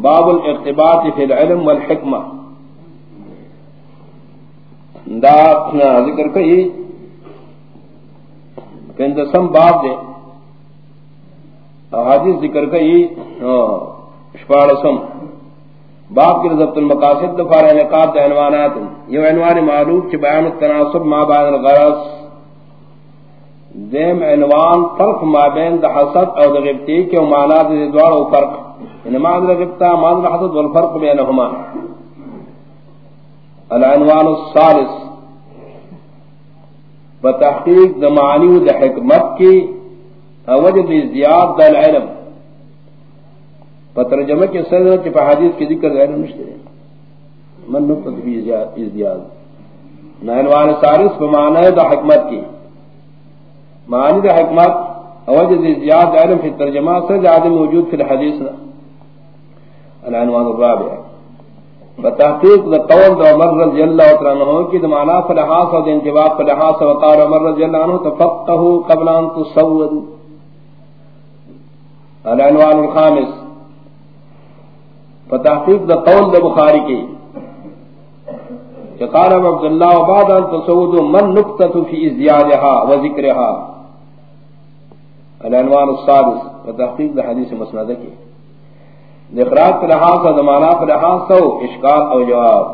باب الاقتباط فی العلم والحکمہ۔ دا ذکر کئی۔ پندسم باب دے۔ حدیث ذکر کئی۔ ہاں، شپارسم باب کی رضبت المقاصد دفار انقاب دا عنوانات۔ یو عنوان معلوم چی بیان التناسب ما بعد الغرص دیم عنوان فرق ما بین دا حسد او دا غبتی کی معنات دوار او فرق۔ انما ادرى غبتا ما ادرى حدد والفرق بينهما العنوان الثالث. بتحقیق دا معنی و دا حکمت کی وجد ازدیاد دا العلم. پترجمہ کے سر چی پا حدیث کی ذکر غیر نشتے من نقطت بھی ازدیاد نا عنوان الثالث بمعنی دا حکمت کی معنی دا حکمت وجد ازدیاد علم فی الترجمہ سر جا موجود فی الحدیث نا العنوان الرابع. بتحقیق دا قول دا عمر رضی اللہ عنہ کی دا معنی فلحاس و دا انتباق فلحاس وقال عمر رضی اللہ عنہ تفقہو قبل ان تصور. العنوان الخامس. فتحقیق دا قول دا بخاری کی قال عبد الله وبعد ان تصود من نقطه في ازديادها وذكرها؟ العنوان السادس. فتحقیق دا حدیث مسندہ کی اخراج پر لحاظ ہے زمانہ پر لحاظ سو اشکال او جواب۔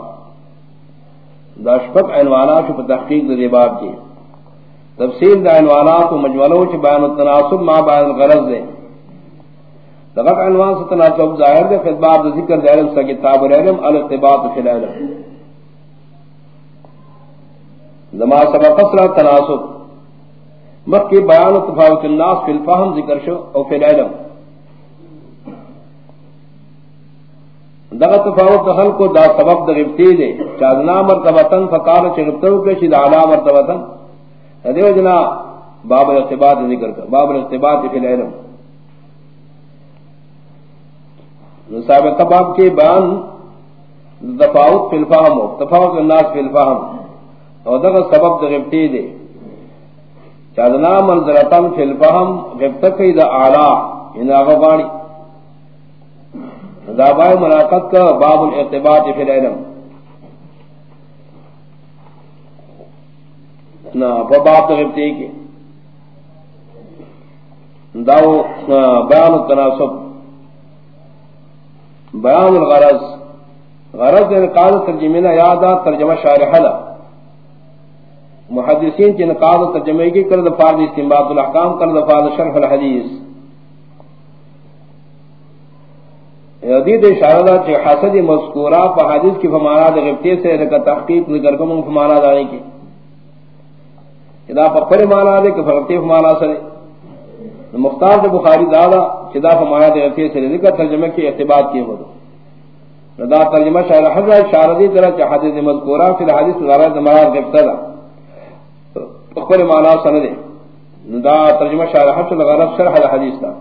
دا شفق عنوانات پر تحقیق دا باب کی۔ تفصیل دا عنوانات و مجملو چی بیان التناسب ما بیان الغرض دے۔ لغت عنوان سے تناسب ظاہر دے فی باب دا ذکر دا علم سا کتاب العلم الاقتباط فی العلم۔ زمان سبق قصر تناسب۔ مکی بیان تفاوت الناس فی الفهم ذکر شو او فی العلم۔ دغه تفاوت دخل کو دا سبب د غبتی دے چادنا مرتبتن فقال چغبتو کے شید اعلی مرتبتن دیو جنا باب الاعتباد ذکر کر باب الاعتباد فی العلم. سابقہ باب کے بیان تفاوت فی الفهم، تفاوت الناس فی الفهم. اور دغه سبب د غبتی دے چادنا منزلتن فی الفهم غبتک دا اعلی. ان هغه باندې دابائے ملاقت کا باب الاعتباد فی العلم. نا باب تغبتی کی. داو بیان التناسب. بیان الغرض. غرض یعنی انقاض ترجمینہ یادا ترجمہ شارح دا محدثین کی انقاض ترجمہ کی کرد فارد استنباد الاحکام، کرد فارد شرح الحدیث. حدیث اشارہ دا چھے حسد مذکورہ پا حدیث کی فمانا دا غبتی سے لکا تحقیق ذکر کم فمانا دانے کی۔ چدا پا پر مانا دے کہ فرقتی فمانا سرے۔ مختار دا بخاری دادا چدا فمانا دا غبتی سے لکا ترجمہ کی اعتباد کی ہو دا ترجمہ شارع حضر اشارہ دی طرح چھے حدیث مذکورہ فی حدیث غرار دا مراد غبتا دا۔ پر مانا سندے دا ترجمہ شارع حضر غرار شرح حدیث دا۔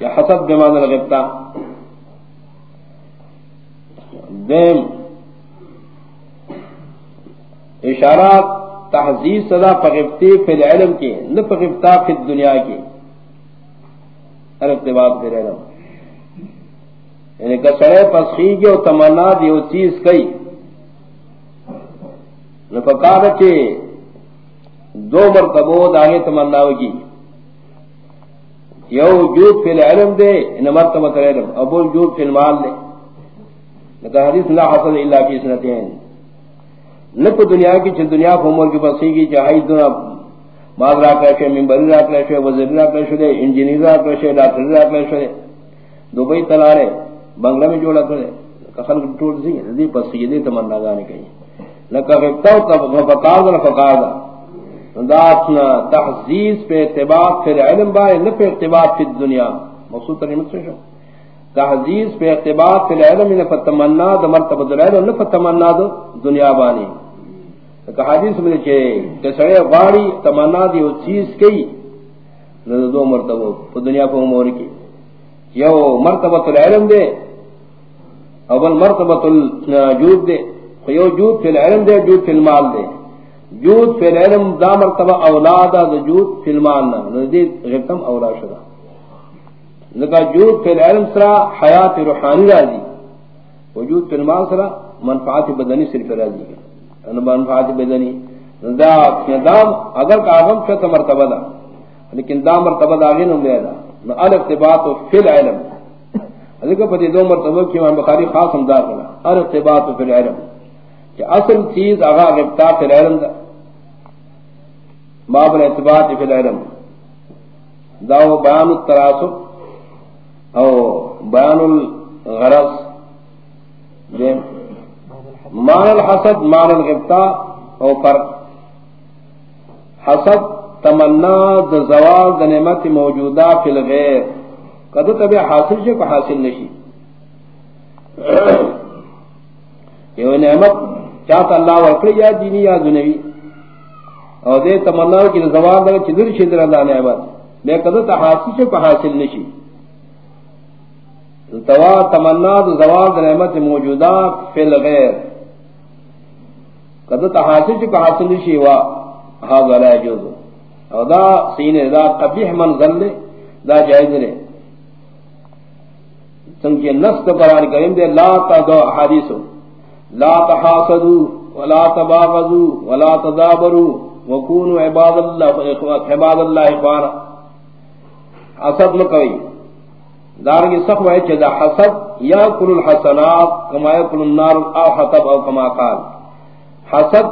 یا حسد بمانا غبتا۔ دیم اشارات تحزیز صدا پغفتی فی العلم کی نہ پغفتا فی الدنیا کی ارتباط فی العلم یعنی کسرے پسخی کی و تمنا دیو چیز کئی۔ نفکار چے دو مرتبو داہی تمنا ہوگی۔ یو جود فی العلم دے ان مرتبہ علم ابو جود فی المال دے۔ لکہ حدیث لا حسن الا فی سنتین۔ نپ دنیا کی چھ دنیا کو عمر کی بسی کی چاہی دنیا ماغ را کرشے ممبر را کرشے وزیر را کرشے انجینئر را کرشے ڈاکٹر را کرشے دبئی تلارے، بنگلہ میں جوڑا کرے۔ کخل ٹوٹ سی دی پسی دی تمنا گانے کہیں لکہ غبتاو تب فقار دا فقار دا دا تحزیز پہ اعتبار، پھر علم بارے نہ پہ اعتبار پھر دنیا۔ مقصود ترین سے شو تحزیز پہ اعتبار پہ علم نے فتمنا دا مرتبہ العلم نہ فتمنا دا دنیا بانی۔ کہ حدیث میں کہ کسڑے غاڑی تمنا دی وہ چیز کئی۔ دو مرتبہ پہ دنیا کو امور کی۔ یو مرتبہ العلم دے، اول مرتبہ الجود دے۔ یو جود فی العلم دے، جود فی المال دے۔ جود فی العلم دا مرتبہ اولادا دا جود فی المال نا۔ ندید غیبتم اولا شدہ۔ لگا جود فی العلم سرا حیات روحانی راضی. وجود فی المال سرا منفعات بدنی صرف راضی ہے منفعات بدنی. دا دام اگر کا آغم مرتبہ دا. لیکن دا مرتبہ دا آگے نم دا. نو الارتباط فی العلم. لیکن پتی دو مرتبہ کی امام بخاری خاص ہم دا کنا الارتباط فی العلم. کہ اصل چیز اغا غبتا فی العلم دا. باب الارتباط فی العلم. دا بیان التراسب. او بیان الغرض. مان الحسد مان الغبتا او پر حسد تمنا د زوال د نعمت موجودہ فی الغیر کد تب حاصل سے کو حاصل نشی یہ نعمت چاہتا اللہ ورکڑی یا دینی یا دنوی او دے تمنا کی زوال دا چدر چدر اللہ نعمت. بے کد تا حاصل سے کو حاصل نشی توا تمنا د زوال د نعمت موجودہ فی الغیر کد تا حاصل سے حاصل نشی وا هذا لا يجوز او دا سین دا قبیح منظر لے دا جائز لے سنکی نفس دا قرآن کریم دے، لا تدو حدیثو. لا تحاسدو ولا تباغضو ولا تدابرو وکونو عباد اللہ عباد اللہ اخوانا. حسد مکوی دارنگی سخو ہے چیزا حسد یا کل الحسنات کما یا کل النار او حطب او کما قال. حسد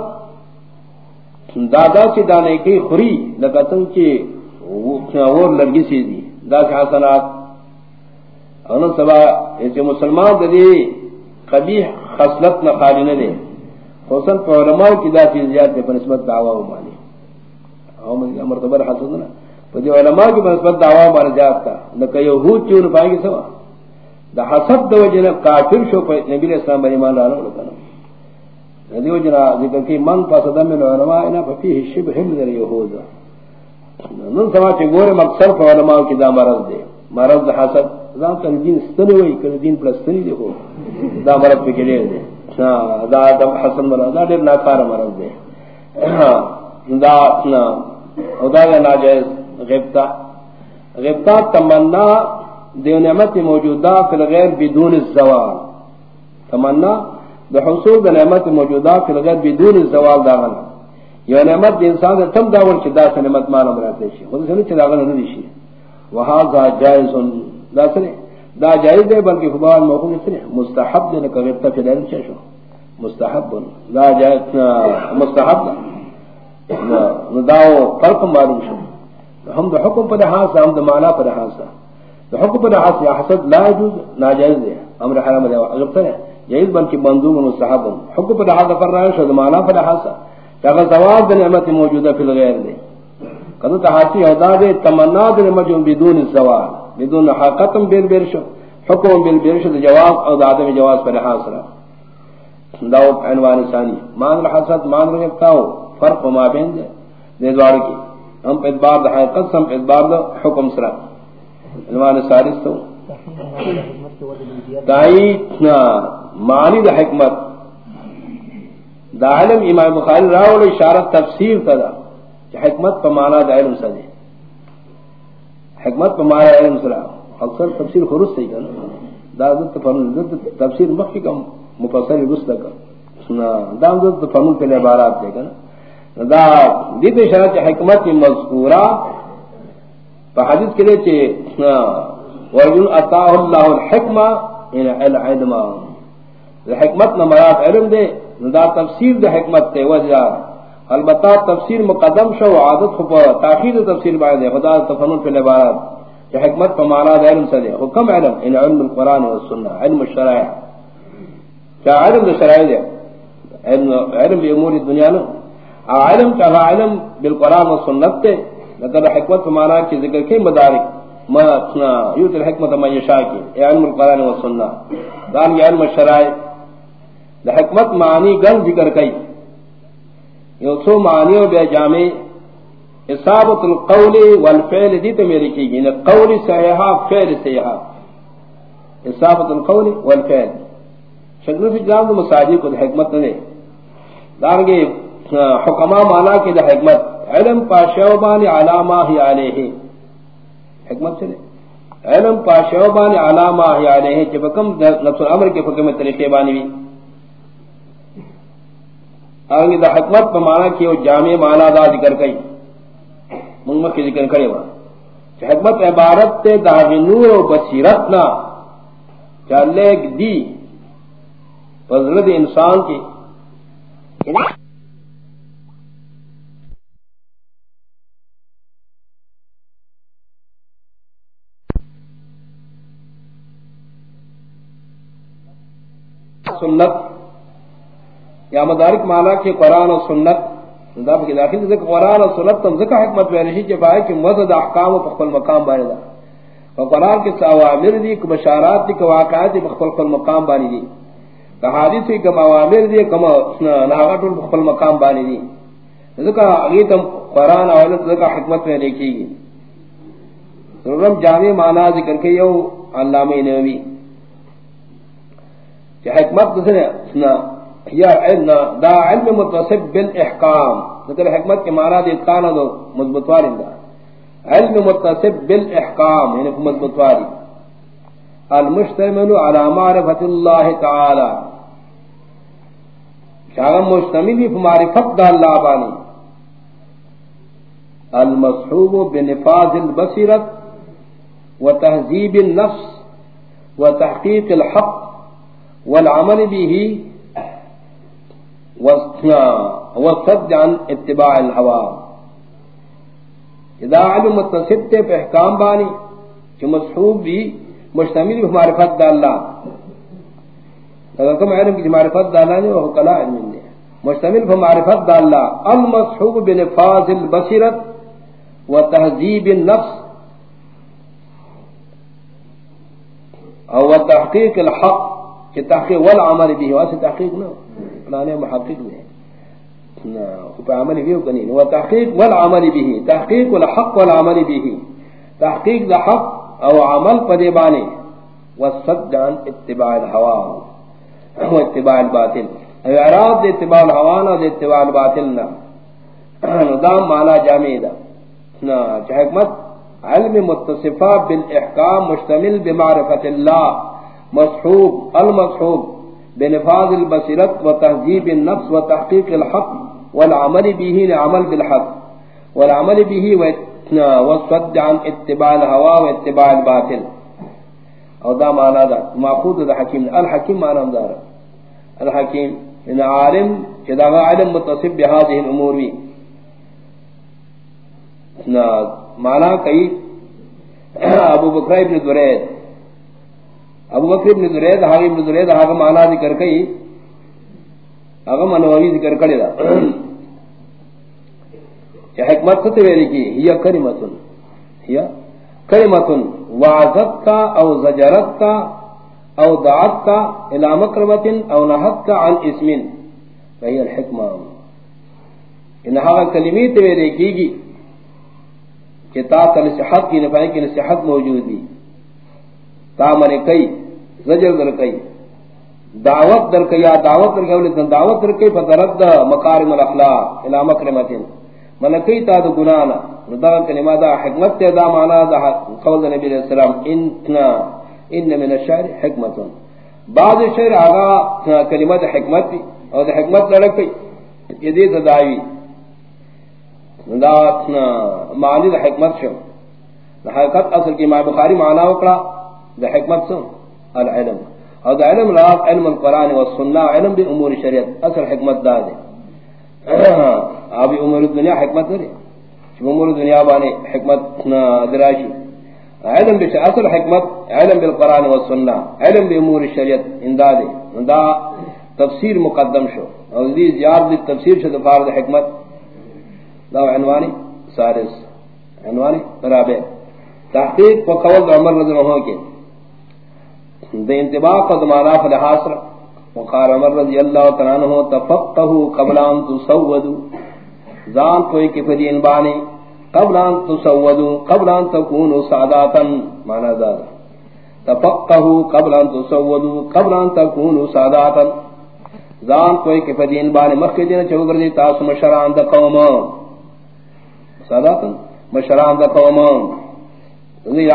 دادا سے دانے کی خری لگتن کے اور لڑکی سے دی. دا سے حسنات. ان سبا ایسے مسلمان دے قبیح خصلت نہ خالی نہ دے. حسن پہ علماء کی دا چیز زیادہ پر نسبت دعویٰ و مانی او مرتبہ حسن نہ پہ علماء کی نسبت دعویٰ و مانی جات تا لکہ یہود چیون پائے گی سوا دا حسد دو جنہ کافر شو پہ نبی علیہ السلام بنی مان لانا لکنا دیو جنا ذکر کی من فسد من علماء انا ففیه شبه من اليهود نن سما چ گور مقصد پر علماء کی دا مرض دے مرض حسد. زان کر دین استنی وئی کر دین پلس تنی دے ہو دا مرض پہ گلے دے دا دا حسن مرض، دا دیر ناکار مرض دے دا نا خدا کا ناجائز غیبتا غیبتا تمنا دیو نعمت موجودہ فی الغیر بدون الزوال. تمنا بحصول دا نعمت موجودہ فی الغیر بدون الزوال دا داغنا یہ نعمت دی انسان دا تم داول چی دا سا نعمت مانا مراتے شی. خود سنی چی داغنا ندی شی. وہاں دا جائز دا سنی دا جائز دے بلکہ خبان موقع سنی مستحب دے لکا غیرتا فی دائم چی شو. مستحب. دا جائز مستحب. دا نداو فرق معلوم شو. ہم دا حکم پر حاصل ہم دا معنی پر حاصل دا حکم پر حاصل حسد لا جوز ناجائز دے امر حرام دے اگر یہی بلکہ بندوم و صحاب حکم پر لحاظ پر رہا ہے مانا پر لحاظ کہ اگر زواب دن نعمت موجودہ فی الغیر دے۔ قدر تحاسی ادا دے، تمنا دن نعمت بدون الزوال بدون حقتم بیر بیر شو حکم بیر بیر شو جواب او دادم جواز پر لحاظ رہا داو عنوان ثانی، مان الحسد، مان رکھتا فرق ما بین دے۔ دے دوار کی۔ ہم پہ ادبار دا حقیقت ہم پہ ادبار دا حکم سرا۔ عنوان سالس تو۔ دائی معنی دا حکمت۔ دا علم امام بخاری راول اشارت تفسیر تدا کہ حکمت پا معنی دا علم سدے حکمت پا معنی علم سرا۔ اکثر تفسیر خرس سے کرنا دا تفسیر مخی کا مفسر رسل کا دا دت فنون کے عبارات دے گا دا دیت اشارت حکمت مذکورہ پا حدیث کے لیے چھے ورجل اتاہ اللہ الحکمہ یعنی ان العلم حکمت نہ مراد علم دے دا تفسیر دے حکمت تے وجہ البتہ تفسیر مقدم شو عادت خو تاخیر تفسیر بعد خدا تفنن فی العبارات کہ حکمت پر معنی دے علم سے حکم علم؟ ان علم القران والسنہ علم الشرائع. کیا علم الشرائع دے علم علم امور الدنیا نہ علم کا علم بالقران والسنت تے لقد حکمت پر معنی کی ذکر کے مدارک؟ ما اپنا یوت الحکمت ما یشاء کی علم القران والسنہ دان علم الشرائع دا حکمت معنی گن ذکر کئی۔ یو سو معنی و بے جامع۔ اصابت القول والفعل دی تو میری کی گئی۔ یعنی قول سیحا فعل سیحا اصابت القول والفعل۔ شکل سے جام دو مساجی کو دا حکمت نے۔ دارنگے حکمہ مانا کی دا حکمت، علم پا شعبان علامہ ہی علیہ۔ حکمت سے دے علم پاشو بانی علامہ احیانے ہیں جب کم نفس العمر کے حکم طریقے بانی بھی آگے دا حکمت پا مانا کی وہ جامع مانا دا ذکر کئی۔ منگمت کی ذکر کرے وہاں حکمت عبارت تے دا نور و بصیرتنا چلے دی۔ فضلت انسان کی۔ سنت. یا مدارک مانا کہ قرآن و سنت. کی داخل ذکر قرآن و سنت تم ذکر حکمت میں رشی کے کہ مزد احکام و فخل مقام بانی دا. و قرآن کے سوامر دی کہ بشارات دی کہ واقعات دی فخل مقام بانی دی. کہ حادث دی کہ موامر دی کہ ناغت فخل مقام بانی دی. ذکر اگیتم قرآن و ذکر حکمت میں دیکھی گی. رم جامع مانا ذکر کے یو علامہ نوی کہ حکمت دوسرے سنا یا علم دا علم متصب بالاحکام ذکر حکمت کے معنی دی اتقانا دو مضبطواری دا۔ علم متصب بالاحکام یعنی مضبطواری المشتمل على معرفت اللہ تعالی۔ شاگم مشتملی فمعرفت دا اللہ بانی۔ المصحوب بنفاذ البصیرت وتہذیب النفس وتحقیق الحق۔ والعمل به وصد عن اتباع الهوى. اذا علم متصب تے پہ احکام بانی جو مصحوب بھی مشتمل بھی معرفت دا اللہ. اگر کم علم کی معرفت دا اللہ نے وہ قلع علم دے مشتمل بھی معرفت دا اللہ. المصحوب بنفاظ البصیرت وتہذیب النفس او تحقیق الحق. کہ تحقیق والعمل بھی واسے تحقیق نہ فلانے محقق نے نہ عمل بھی ہو کنی وہ تحقیق والعمل بھی تحقیق والحق والعمل بھی تحقیق ذا حق او عمل پدے بانے۔ وصد عن اتباع الهوى و اتباع الباطل۔ او اعراض دے اتباع الهوى نہ، دے اتباع الباطل نہ۔ دام مانا جامع دا۔ نہ حکمت، علم متصفہ بالاحکام مشتمل بمعرفت اللہ۔ مصحوب المصحوب بنفاذ البصيرت وتهذيب النفس وتحقيق الحق والعمل به لعمل بالحق. والعمل به والصد عن اتباع الهوى واتباع الباطل. او دا معنى دا ماخوذ دا حكيم الحكيم معنى دا الحكيم ان عالم كذا علم متصف بهذه الامور بي معنى كي ابو بكر بن دريد ابو بکر ابن زرید حاغی ابن زرید حاغی مانا ذکر کئی اگا منوی ذکر کری دا. کہ حکمت ستے ویلی کی ہی کریمتن ہی کریمتن وعظت کا او زجرت کا او دعت کا الى مقربتن او نحت کا عن اسمن وہی الحکمہ انہا کلمی تے ویلی کی گی کہ تا تا نصحت کی نفائی کی نصحت موجود دی. تا کئی، زجر در کئی۔ دعوت در کئی، یا دعوت در کئی دعوت در کئی فترد مکارم الاخلاق، الى مکرمتین من کئی تا دا گنانا دا کلمہ دا حکمت تے، دا مانا دا قول نبی علیہ السلام، انتنا ان من الشعر حکمتن بعض شعر آگا کلمہ دا حکمت تی اور دا حکمت لڑک یہ دیتا دعوی دا معنی دا حکمت شو۔ دا حقیقت اصل کی ماں بخاری معنی وکڑا۔ دا حکمت سن العلم او دا علم راق علم القرآن والسنة علم بی امور شریعت اصل حکمت دا دے آبی امور الدنیا حکمت دے چب امور الدنیا بانے حکمت دراشی علم بی اصل حکمت علم بالقرآن والسنة علم بی امور شریعت انداد دے دا تفسیر مقدم شو او دی زیاد دی تفسیر شو دفار دا حکمت دا عنوانی سارس عنوانی رابع تحقیق و قول عمر رضی اللہ عنہ کے دے انتباہ قد مانا وقال عمر رضی اللہ تعالیٰ عنہ، تفقہو قبل تسودو. زان کوئی کفدین بانی قبل ان تسودو، قبل ان تکونو سعداتا مانا دادا تفقہو قبل ان تسودو، قبل ان تکونو سعداتا زان کوئی کفدین بانی مخی دین چوگر دی تاس مشران دا قوم. سعداتا مشران دا قوم.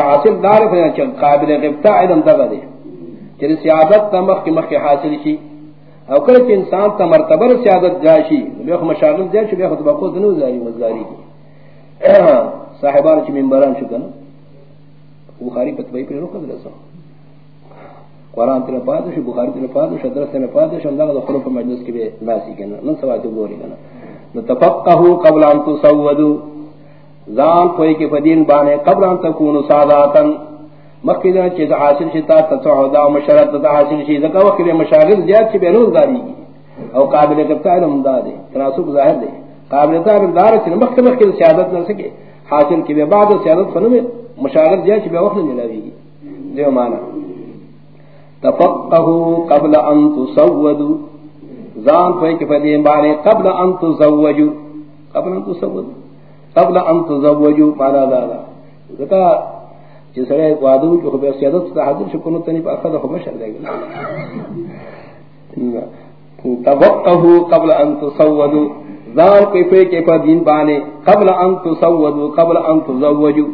حاصل دار قابل غبتا علم دغه دی چې سیادت تمخ کی مخ کی حاصل شي او کله چې انسان ته مرتبه سیادت جاشي نو خو مشاغل ځای چې به خطبه دنو ځای مزاری کی صاحبان چې منبران شو کنه بخاری پتوی پر نو کړل قرآن تر پاتې بخاری تر پاتې شو درس تر پاتې شو دغه خپل مجلس کې به ناسي کنه نن سوا ته ګوري کنه نو تفقهوا قبل ان تسودوا زان کوئی کے فدین بانے، قبل ان تکون ساداتن. مکیدہ چیز حاصل شتا تتعودا و مشرط تتا حاصل شی ذکا وقت بے مشاغل زیاد چی بینوز داری کی او قابل کرتا علم دا دے، تناسب ظاہر دے۔ قابل تا علم دار چی مکت مکت سیادت نہ سکے، حاصل کی بے بعد سیادت فنو میں مشاغل زیاد چی بے وقت ملاوی گی۔ دیو مانا۔ تفقہو قبل ان تصودو زان کوئی کے فدین بانے قبل ان تزوجو۔ قبل ان تصودو قبل ان تزوجوا مانا دادا ذکا جس رہے وادو جو خبر سیادت سے حاضر شکنو تنی پا اخذ خبر شر دے گا تبقہو قبل ان تصودوا ذال کیفے کیفا دین بانے، قبل ان تصودوا قبل ان تزوجوا.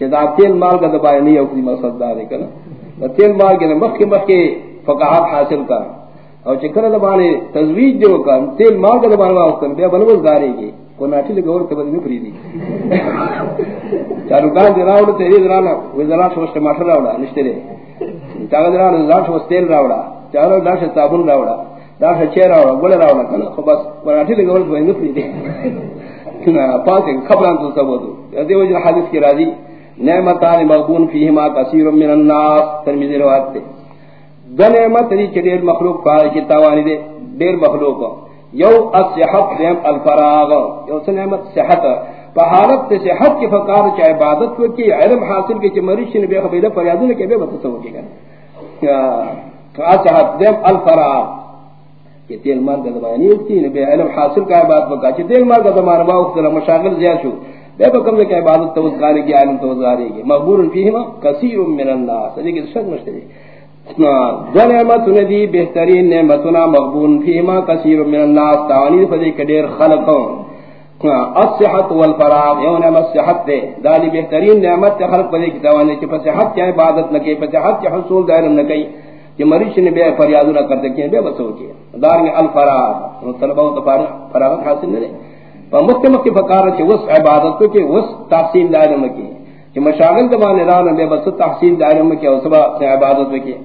جدا تین مال کا دبائے نہیں اکلی مقصد دارے کنا. تین مال کے مخی مخی فقاہت حاصل کا اور چکر دبانے تزویج جو کا تین مال کا دبانے واسطن بیا بنوز دارے گی. کو ناٹی لے گور تبدی نہیں پری دی چارو کان دی راوڑ تے دی رانا و زرا شو ٹماٹر راوڑا نشتے دے چاغ دی رانا زرا شو تیل راوڑا چارو داش صابن راوڑا داش چیر راوڑا گول راوڑا کنا خو بس کو ناٹی لے گور تبدی نہیں پری دی کنا پاسے خبران تو سب دو دی وجہ حدیث کی راضی نعمتان مغبون فیہما کثیر من الناس. ترمذی روایت تے دو نعمت دی چڑیر مخلوق پائے کی تاوانی دے دیر مخلوق. یو الصحت دیم الفراغ. یو سنعمت صحت. فحالت تے صحت کی فقار چاہ عبادت کو کی علم حاصل کی چھ مریش نے بے خبیلہ فریادوں نے کہ بے بتصور کی گا صحت دیم الفراغ. کہ تیل مار کا زمان نہیں اکتی بے علم حاصل کا عبادت بکا چھ تیل مار کا زمان با اکتر مشاغل زیاد شو بے بکم سے کہ عبادت توزگاری کی علم توزگاری کی مغبور فیہما کثیر من اللہ سجے کہ شک مشتری دو نعمت ندی بہترین نعمتنا مغبون فیما کثیر من الناس تعانی فدی کدیر خلقوں. الصحت والفراغ، یو نعمت صحت دے. دالی بہترین نعمت خلق فدی کی توانی چی فصحت کی عبادت نکی فصحت کی حصول دائرم نکی کہ مریض نے بے فریادو نہ کر سکے بے بسو کی دار الفراغ طلبہ تو فراغت حاصل نہ دے. فمکمک کی فقارت چی وس عبادت کو کہ وس تحصیل دائرم نکی کہ مشاغل دبانے رانا بے بس تحصیل دائرم نکی اور سبا عبادت نکی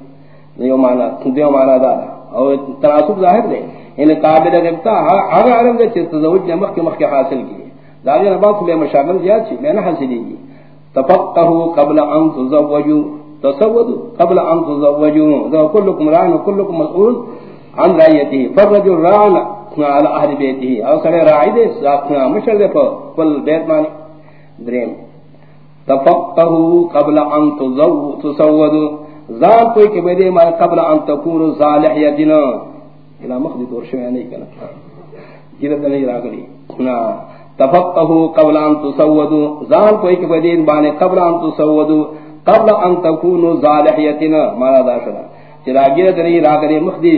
دیو مانا دیو مانا دا. او تناسب ظاہر دے. ان قابل غبتا ہر عالم دے چیز تزوج نے مخ کے مخ کے حاصل کی داغی نبات بے مشاغل زیاد چی، میں نہ حاصلی کی تفقہو قبل ان تزوجو. تصودو قبل ان تزوجو. ذو کلکم رائن و کلکم مسئول عن رائیتی فرجو رائن على اہل بیتی. او سرے رائی دے ساتھنا مشر دے پر کل بیت مانی درین تفقہو قبل ان تزوجو ذات کوئی کہ میں دے ما قبل ان تكون صالحیتنا الى مخدی دور شوی نہیں کنا۔ جیرت نہیں راگلی۔ نا۔ تفقهوا قبل ان تسودوا ذات کوئی کہ میں دے بانے قبل ان تسودوا قبل ان تكونوا صالحیتنا ما دا شدا چرا گیرت نہیں راگلی مخدی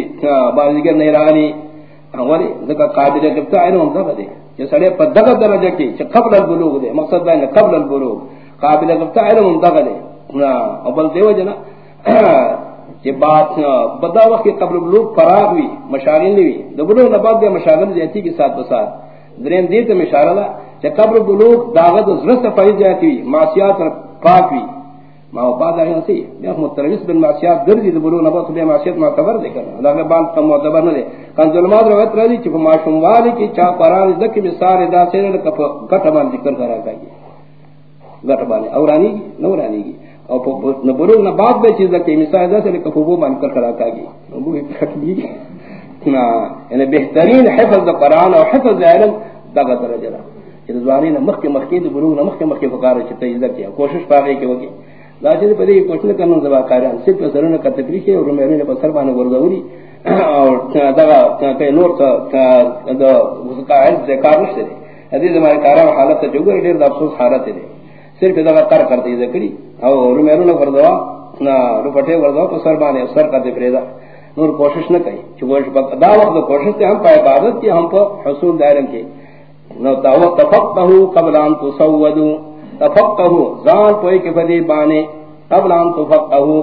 بار ذکر نہیں راگلی۔ اولی ذکر قابل گفتا ہے نو دغه دے۔ کہ سڑے پر دغه درجہ کی۔ کہ قبل البلوغ دے۔ مقصد ہے قبل البلوغ۔ قابل گفتا ہے نو دغه دے۔ نا۔ اول دیو جنا۔ کہ بات، بدا وقت قبل بلوغ فراغ ہوئی، مشاغل ہوئی۔ دو بلوغ نباد دے مشاغل جاتی کے ساتھ بسات درین دیت مشاغل کہ قبل بلوغ داغت زرست فائد جاتی ہوئی، معصیات پاک ہوئی۔ ما هو بعد هذا شيء يا متروس بالمعصيات درجه دبلو نبات بے معصیت معتبر دے کر اللہ بان کم معتبر نہ دے۔ کان ظلمات روایت رہی کہ ما شوم والی کی چا قران ذکر بسار دا سے کف کٹ مان ذکر کرا گئی گٹ بانے اورانی نورانی کی او نہ بولو نہ بات بے چیز کہ مثال دا سے کفو مان کر کرا کا گی وہ بھی۔ نا یعنی بہترین حفظ قرآن اور حفظ علم دا درجہ دا۔ یعنی کہ زوانی نہ مخ کے مخ کے بلوغ نہ مخ کے مخ کے فقار چتے عزت کیا کوشش پاگے کہ وگی لاجے پدی کوشش کرنا، زبا قرآن صرف سرنا کا تکلیف ہے اور میرے نے بسر بان ورغوری اور دا کہ نور کا دا اس کا علم ذکر نشتے حدیث ہمارے کارا حالت جو گئے دیر افسوس حالت ہے صرف دا کر کرتے ذکری او رومیرو نہ کردوا نہ روپٹے کردوا تو سر بانے سر کا دے پریدا نور کوشش نہ کئی کہ وہ دا وقت کوشش تے ہم پائے عبادت کی ہم پر حصول دائرن کے نو تا وقت فقہو قبل ان تصودو تفقہو زان پوئی کے فدی بانے قبل ان تفقہو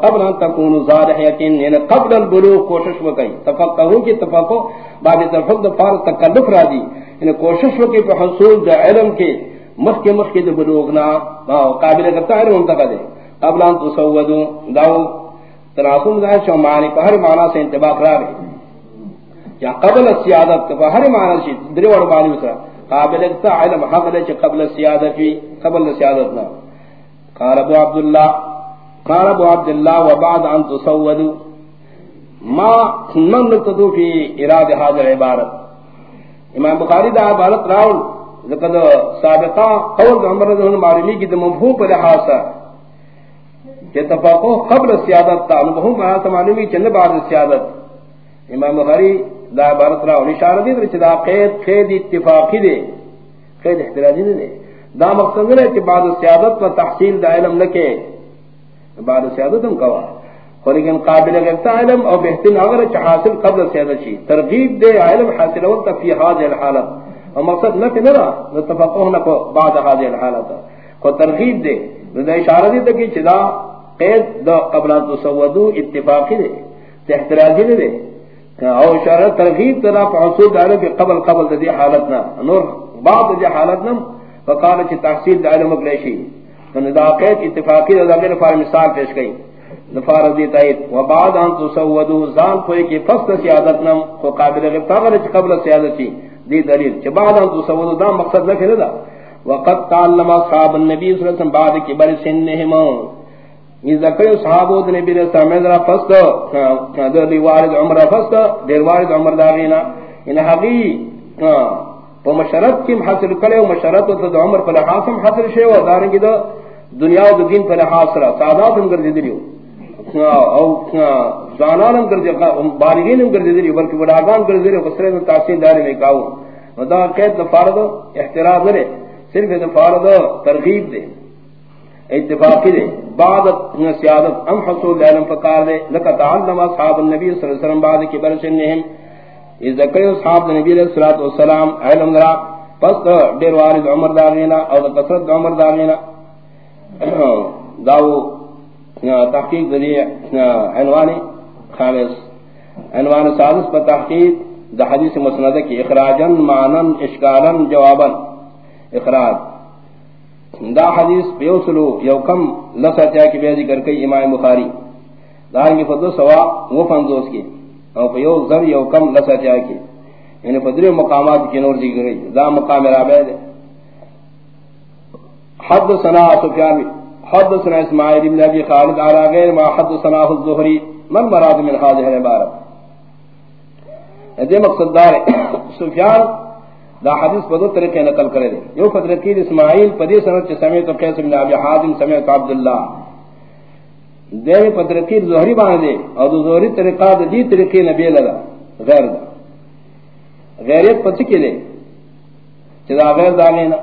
قبل ان تکونو زارحیتین یعنی قبل البلوغ کوشش وکئی تفقہو کی تفقہو بعد تفقہ فار تکلف را دی یعنی کوشش وکئی پہ حصول دا علم کے مخ کے مخ کے دا بلوغنا قابل کرتا علم انتقا دے۔ قبل ان تصودو داو تناسم دا شو معنی پہ ہر معنی سے انتباق را رہے۔ یا قبل السیادت پہ ہر معنی سے دریوڑ معنی اسرا۔ قابل کرتا علم، حق لے قبل السیادت قبل السیادت نا۔ قال ابو عبد الله قال ابو عبد الله وبعد ان تصود ما من نقطو في اراد هذا العبارت امام بخاری دا عبارت راول لقد سابقا قول عمر رضی اللہ عنہ کی مفہوم پر لحاظ کہ تفاقو قبل السیادت تا مفہوم پر لحاظ معلومی چند بعد السیادت امام بخاری دا عبارت راو اشارہ دی کہ دا قید قید اتفاقی دے، قید احتراجی دے۔ دا مقصد ہے کہ بعد سیادت پر تحصیل دا علم لکے بعد سیادت ہم کوا لیکن قابل گفتا علم اور بہترین اگر چا حاصل قبل سیادت چی ترغیب دے علم حاصل ہو فی حاضر الحالت۔ اور مقصد نہ کہ نہ تفقہ نہ کو بعد حاضر الحالت. کو ترغیب دے دا اشارہ دی تک چدا قید دا قبل تصودو اتفاقی دے احتراجی دے او اشارہ ترغیب تدا حصول دارو کہ قبل قبل دی حالت نہ نور بعد دی حالت نہ وقال چ تحصیل دار مغلیشی من داقیت اتفاقی دا غیر فار مثال پیش گئی نفار دی تایت و بعد ان تسودو زان کوئی کی فست سیادت نم کو قابل غیر قبل سیادت چی دی دلیل. چ بعد ان تسودو دا مقصد نہ کھلا وقد تعلم اصحاب النبي صلی اللہ علیہ وسلم بعد کبر سنہم یہ ذکر صحابہ نے نبی نے سمجھا فست دو دی وارد عمر فست دیر وارد عمر داغینا ان حقی تو مشرت کی حاصل کرے و مشرت تو عمر پر حاصل حاصل شے و دارن کی دو دنیا و دین پر حاصل سادات ہم کر دی دیو او زانان کر دی بالغین کر دی بلکہ بڑاگان کر دی وسرے میں تحصیل دار میں کاو ودا قید فرض احتراز نے صرف فرض ترغیب دے. اتفاقی دے. بعد سیادت. ام حصول علم فقار دے. لکا تعلم اصحاب النبی صلی اللہ علیہ وسلم بعد کی برسنہم اس ذکر اصحاب النبی علیہ الصلوۃ والسلام علم درا پس دیر وارد عمر داغینا او کثرت عمر داغینا داو تحقیق ذریع عنوان خامس. عنوان سادس پر تحقیق دا حدیث مسندہ کی، اخراجا معنن اشکالا، جوابا. اخراج. دا حدیث پیوسلو یو کم لسا چاہ کی بے ذکر کئی امام بخاری. دار کی فدو سوا، وہ فنزوس کی. او پیو زر، یو کم لسا چاہ کی. یعنی فدری مقامات کی نور ذکر گئی دا مقام رابع دے. حد سنا سفیان حد سنا اسماعیل ابن ابی خالد آرا غیر ما حد سنا الزہری من مراد من حاضر عبارت دے مقصد دار. سفیان دا حدیث بدو طریقے نقل کرے دے. یو فدرکی اسماعیل پدی سنت چ سمیت قیس بن ابی حازم سمیت عبداللہ. دے فدرکی زہری باندے دے. اور دو زہری طریقہ دے دی طریقے نبی لگا. غیر دا. غیریت پچ کے دے. چدا غیر دا دانے نا.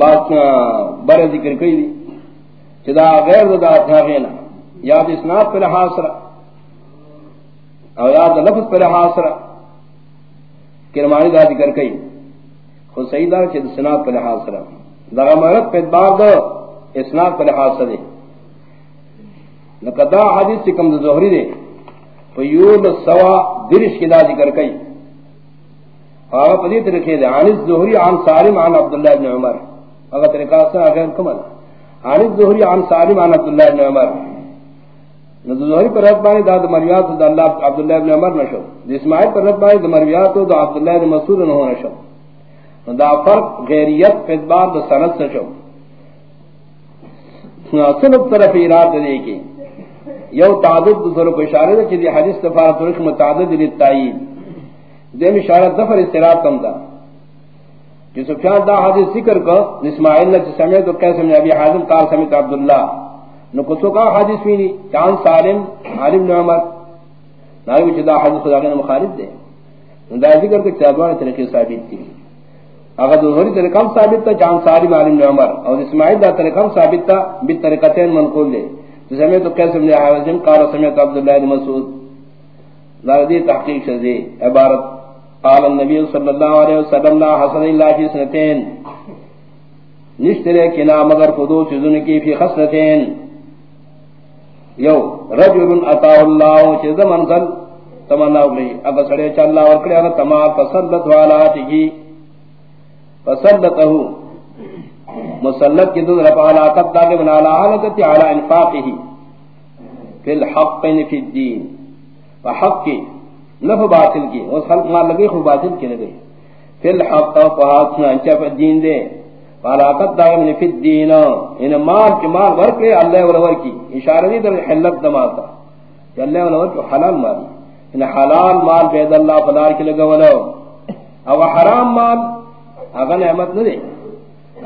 بات بر ذکر کوئی دی. چدا غیر دا تھا غینا یاد اسناد پر حاصرہ اور یاد لفظ پر حاصرہ کرمانی دا ذکر کئی. خود سیدہ چھے سنات پر لحاظ دا مرد پہ ادبار دا اسنات پر لحاظ سرے لکہ دا حدیث سے کم دا زہری دے. فیول سوا درش کی دا ذکر کئی. آغا پدی طریقے دے. عن الزہری، عن سالم، عن عبداللہ ابن عمر. اگر طریقہ سا اگر کمال عن الزہری عن سالم عن عبداللہ ابن عمر. ظہری پر رد بانی دا مرویات دا اللہ عبداللہ ابن عمر نشو. اسماعیل پر رد بانی دا مرویات دا عبداللہ ابن مسعود نہ نشو. دا فرق غیریت فدبار دا سند سے شو سنب طرف اراد دے کی. یو تعدد دوسروں کو اشارہ دے چیزی حدیث تفار ترک متعدد لتائید دیم اشارہ دفر استراب کم دا. جو سفیان دا حدیث ذکر کو؟ اسماعیل نے سمیت تو کیسے میں ابھی حاضر قال سمیت عبداللہ۔ نو کسو کا حدیث وینی چان سالم، عالم بن عمر۔ ناوی چدا حدیث خدا کے مخالف دے۔ نو دا ذکر کہ چادوان طریقے ثابت تھی۔ اگر دوہری طریقہ ثابت تھا چان سالم، عالم بن عمر۔ اور اسماعیل دا طریقہ ثابت تھا بت طریقتین منقول دے۔ تو سمے تو کیسے من حوازم قال سمعت عبداللہ بن مسعود۔ دا دی تحقیق شزی عبارت۔ قال النبی صلی اللہ علیہ وسلم لا حسن اللہ فی سنتین نشترے کنا مگر خدو چیزن کی فی خصلتین یو، رجل اتاہ اللہ چیز منزل تمنا اگلی، اگا سڑے چا اللہ ورکڑے، اگا تمام فسلت والا تکی فسلتہو مسلط کی دن رفع علاقت داگے من علا حالکتی علا انفاقی فی الحق فی الدین. وحق کی نف باطل کی اس خلق مال لگی خو باطل کی لگی فی الحق و فہاتنا انچا فی الدین دے۔ علاقت داگے من فی الدین۔ ان مال کی مال ورکڑے اللہ ورور کی۔ اشارہ دی در حلت دماتا کہ اللہ ورور کی، حلال مال۔ ان حلال مال بید اللہ فدار کی لگا ولو او حرام مال اگر نعمت نہ دے۔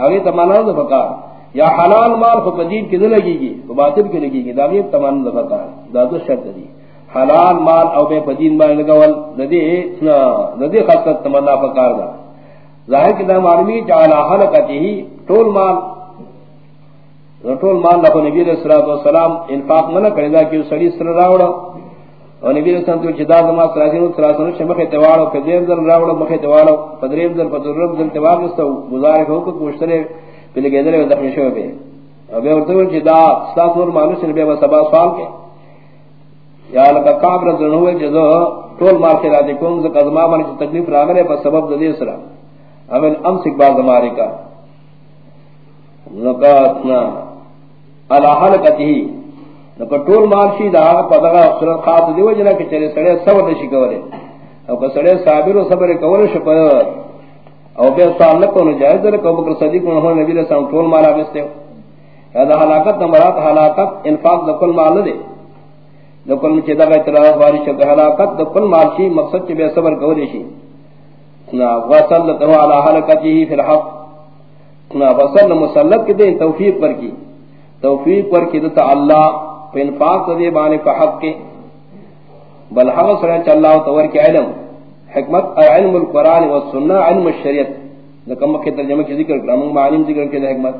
اگر تمانا دے فقار یا حلال مال کو بدید کی نہ لگی گی تو باطل کی لگی گی۔ دا داغی تمانا دے فقار دادو شرط دی۔ حلال مال او بے بدید مال لگا ول ندی ندی خاصت تمنا فقار دا. ظاہر کہ دا معلومی چاہلا حلقتی ہی طول مال طول مال لکھو نبی علیہ السلام انفاق منع کرے دا کہ سڑی سر راوڑا. اور نبی علیہ السلام تو جدا زما سراسین سراسین شمخ توالو کدیم در راوڑا مخ توالو پدریم در پدرم در توال نستا گزار کو کو مشترے پلے گدر و دفن شو بے. اب ورتو جدا ساس نور مانوس نے بے سبا سوال کے. یا لک کعب رضی اللہ عنہ جزو طول مال کے راضی کوم ز قزما من تکلیف راغلے پر سبب دے سرا امن امسک باز ہمارے کا. نقاتنا علا حلقتی نکو طول مارشی دا پدغا اخصرت خاص دیو جنا کہ چلے سڑے صبر نشی کولے او کہ سڑے صابر و صبر کولے شپا او بے سوال نکو نجائز در کو بکر صدیق انہوں نبی علیہ السلام طول مالا بستے یا دا حلاقت نمبرات حلاقت انفاق دا کل مال دے دا کل مچے دا اعتراض واری شکر حلاقت دا کل مارشی مقصد چے بے صبر کولے شی۔ وصلت علی حلقته فی الحق۔ نا وصل مسلط کے دیں توفیق پر کی۔ توفیق پر کی دتا اللہ پہ انفاق دے بانے کا حق کے۔ بل حق سرے چ اللہ تور کے علم۔ حکمت، علم القران والسنہ علم الشریعت۔ نکم کے ترجمہ کی ذکر کرام معلوم ذکر کے حکمت۔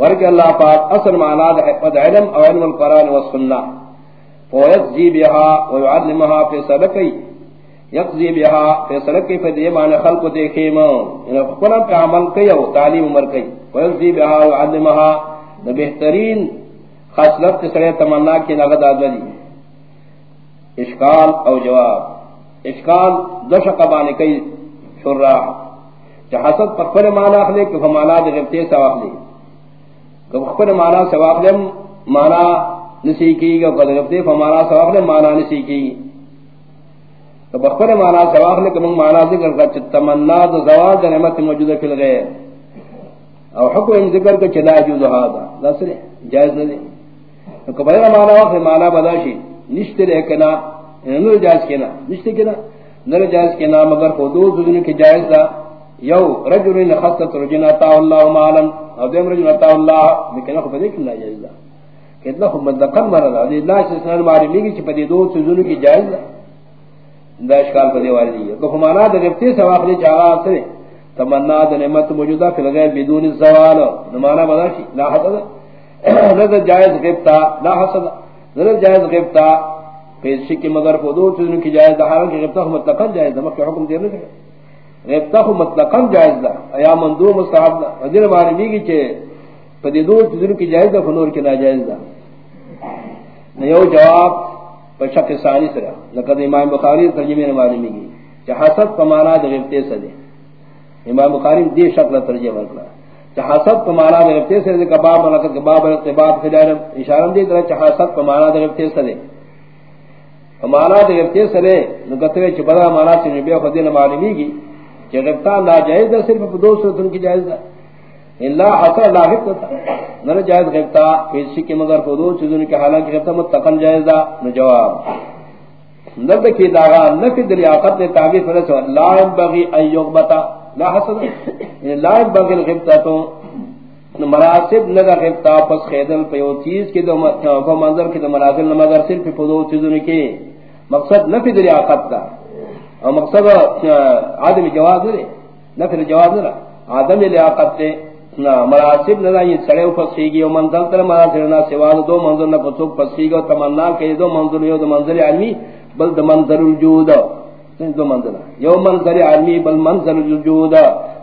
ور کے اللہ پاک اصل معنی ہے حکمت، علم اور علم القران والسنہ ويجزي بها ويعلمها في سبقي یقضی بها فیصلہ کی فدی معنی خلق دیکھے مو ان قرآن پہ عمل کئی او تعلیم عمر کئی ویقضی بها وعلمها دا بہترین خاصلت کے سڑے تمنا کی نغد آدھلی اشکال او جواب. اشکال دو شقبانی کئی شراح جہاست پکفر معنی اخلی کفا معنی دا غبتی سوا اخلی کفر معنی سوا اخلی معنی نسیکی گا کفا غبتی فمعنی تو بخبر مانا سواق نے کہ مانا ذکر کا تمنا زوال دا نعمت موجودہ فی الغیر او حکم ذکر کا جوز جائز تو مانا وقت مانا بداشی نشتے کنا یعنی نور جائز کنا نشتے کنا جائز کنا مگر دنیا کی جائز دا۔ یو رجل خصت رجل اللہ مالا، او دیم رجل اللہ، لیکن خو بدے جائز دا؟ کتنا خو مدقن مرد ہے اللہ سے سنان ماری لیگی چی پدی دو سوزنو کی جائز دا دا اشکال پر دیواری دی تو ہمانا دا غفتی سے واقعی چاہا سرے تمنا دا نعمت موجودہ فی الغیر بدون الزوال نمانا بدا شی لا حسد۔ نظر جائز غفتا لا حسد۔ نظر جائز غفتا پیس شکی مگر پودو چیزن کی جائز دا حالان کی غفتا ہم مطلقاً جائز دا مکہ حکم دیرنے دے غفتا ہم مطلقاً جائز دا ایا مندور مستحب دا وزیر باری بیگی چے پدی دو چیزن کی جائز دا فنور کی نا جائز دا نیو جواب پر پشک ثانی سرا لقد امام بخاری ترجمے نے معلومی کی کہ حسد پمانا دغفتے سے دے امام بخاری دی شکل ترجمہ کرا کہ حسد پمانا دغفتے سے دے کباب لقد کباب ارتباط خلال اشارہ دی طرح کہ حسد پمانا دغفتے سے دے پمانا دغفتے سے دے نگتوے چ بڑا مانا سے نبی خدی معلومی کی کہ غفتا ناجائز ہے صرف دو صورتوں کی جائز ہے اللہ حسن لاحق ہوتا نہ جائز غیبتا پیشی کے مگر خودو، چیزوں کے حالانکہ غیبتا متقن جائز دا نو جواب. نرد کی داغا نفی دلیاقت نے تعبیر فرس ہوا لا بغی ان یغبتا لا حسن یعنی لا بغی الغیبتا تو. مناسب نگا غیبتا پس خیدل پیو چیز کی دو منظر کی دو منازل نمگر صرف خودو، چیزوں کے. مقصد نفی دلیاقت دا. اور مقصد عدم جواز نرے نفی جواز نرہ آدم لیاقت تے مناسب نہ یہ سڑے اوپر سیگی او منزل تر مناسب نہ سوا دو منزل نہ پتو پسیگی او تمنا کہ دو منزل یو، دو منزل علمی، بل دو منزل الوجود دو منزل. یو منزل علمی، بل منزل الوجود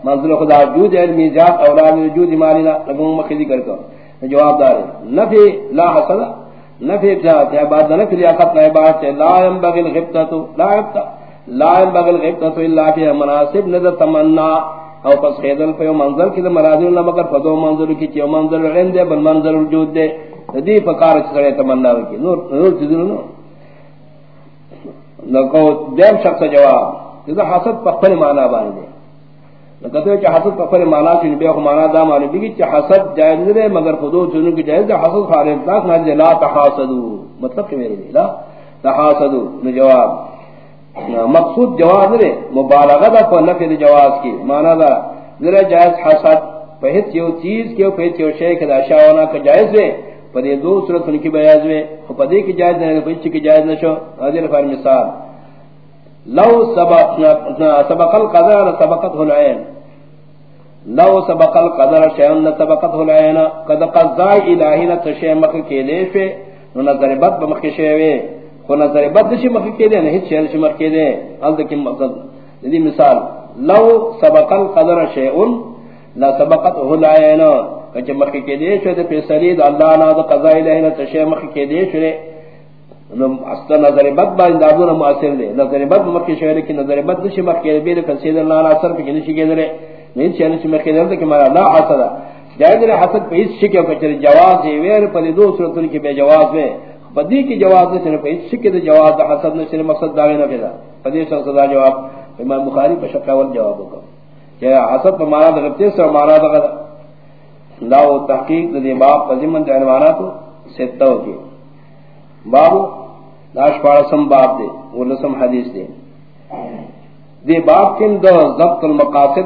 منظور خدا جود علمی ذات جات اولاد جود مالنا لگوں مخی ذکر کر جواب دار. نفی لا حسد، نفی ذات ابتداء عباد نفی لیاقت لا عباد لا ينبغي الغبتة لا عبتا لا ينبغي الغبتة الا فی مناسب نظر تمنا. او پس خیدل پہ منظر کی مرادی اللہ مگر فدو منظر کی چیو منظر علم دے، بل منظر وجود دے۔ دی پکار چکرے تمنا کی نور نور چیزن نور نکو دیم شخص جواب۔ جدا حسد پخفل معنی باندے۔ نکتو چا حسد پخفل معنی چی نبی اخو معنی دا معنی بگی چا حسد جائز دے، مگر خودو چنو کی جائز دے۔ حسد خارج اطلاق نہ لا تحاسدو۔ مطلب کہ میرے لا تحاسدو۔ نجواب مقصود جواز دے مبالغہ دا پر نفی جواز کی معنی دا ذرا جائز حسد پہت یو چیز کیو پہت یو شیخ دا شاونا کا جائز دے پدے دو صورت ان کی بیاض میں پدے کی جائز نہیں پچ کی جائز نہ شو. حاضر فار مثال. لو سبق سبق القدر سبقت العين. لو سبق القدر شيئا سبقت العين. قد قضى الهنا تشيء کے لے نظر بد بمخ کو نظر بد شی مخ کے دے نہیں چل شی مخ کے دے۔ ال دے مقصد۔ دی مثال، لو سبق القدر شيئا لا سبقت العين کچ مخ کے دے شو دے فیصلے د اللہ نا د قضاء الہ نہ تشے مخ کے دے شرے نو است نظر بد با اندازو نہ مؤثر دے۔ نظر بد مخ کے شرے کہ نظر بد نشی مخ کے بیر فیصلے د اللہ نا اثر پہ نشی کے دے نہیں چھ نشی مخ کے دے کہ مارا لا حسد۔ جائز دے حسد پہ اس شکے کو چر جواز ہے ویر پر دو صورت کی بے جواز میں بدی کی جواز نے پہ اس شکے دے جواز دا حسد نے صرف مقصد دا نہ پیدا۔ بدی سے صدا جواب امام بخاری پہ شکاول جواب کو کہ حسد پر مارا دغتے سے مارا دغ لاو تحقیق دے باب پزمن دے عنوانات ستو کی۔ باب داش پارسم باب دے، وہ لسم حدیث دے۔ دے باب کن دو ضبط المقاصد